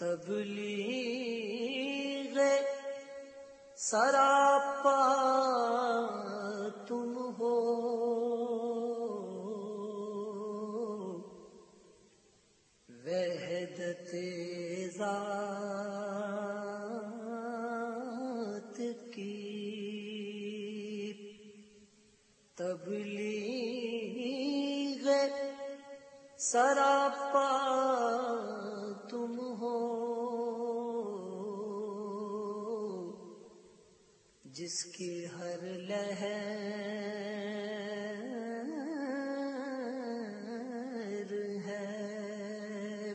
تبلیغ سراپا تم ہو۔ وحدت ذات کی تبلیغ سراپا تم جس کی ہر لہر ہے۔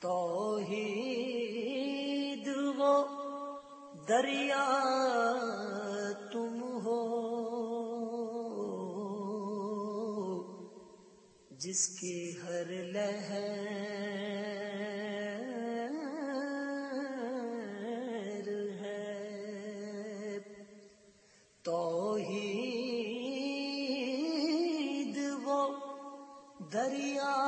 توحید وہ دریا تم ہو جس کی ہر لہر دریا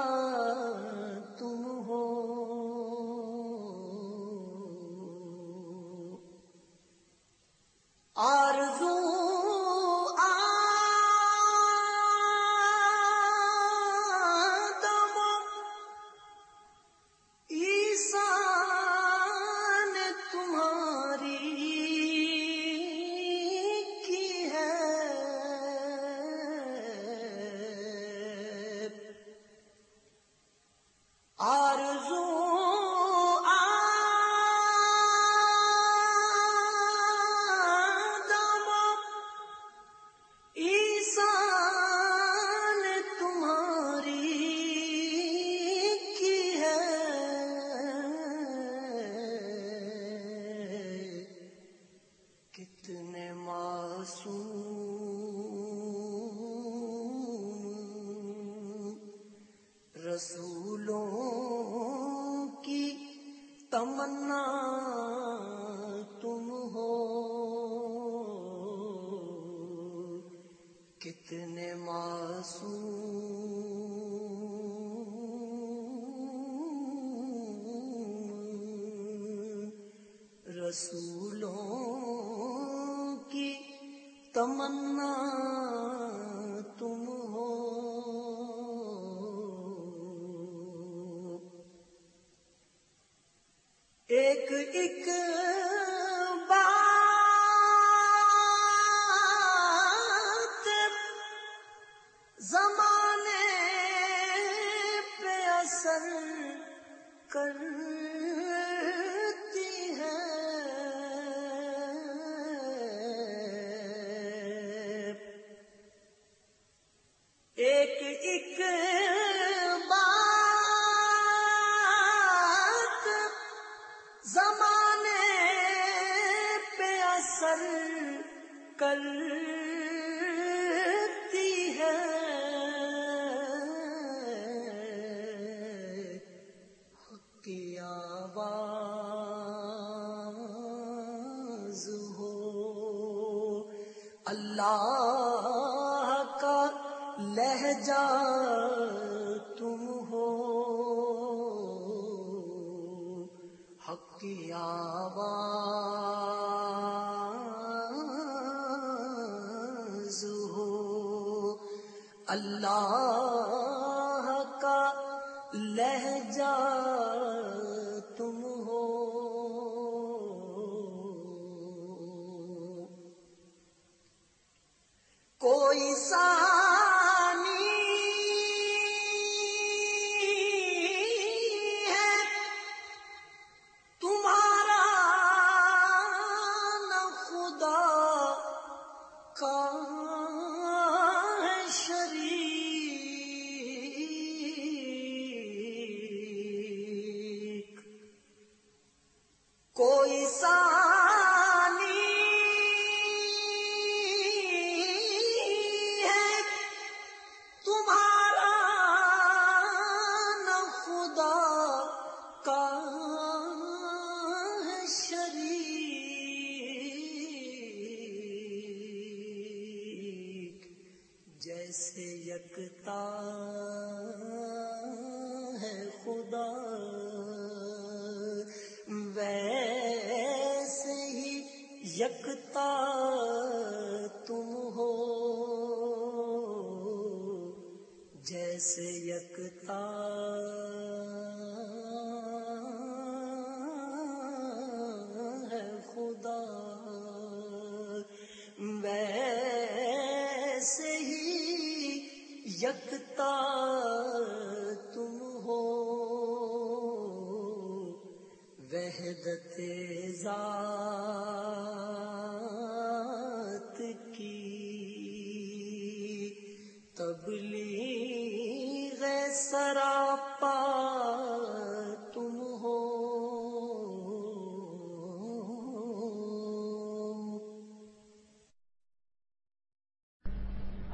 کتنے معصوم رسولوں کی تمنا تم ہو۔ کتنے معصوم رسولوں تمنا تم ہو۔ ایک ایک کرتی ہے۔ کی آواز ہو۔ اللہ کا لہجہ تم ہو۔ حق کی آواز اللہ کا لہجہ جیسے یکتا ہے خدا۔ ویسے ہی یکتا تم ہو۔ جیسے یکتا یکتا تم ہو وحدت ذات